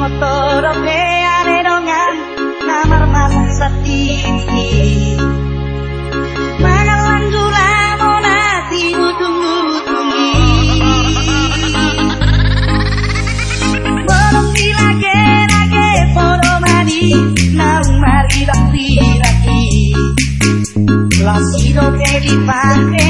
motoro pe dongan namar man sati ini mangalan nati monati mutunggu tunggu Borong di lage poro mani naung mari lak si lagi. Lasido ke di pake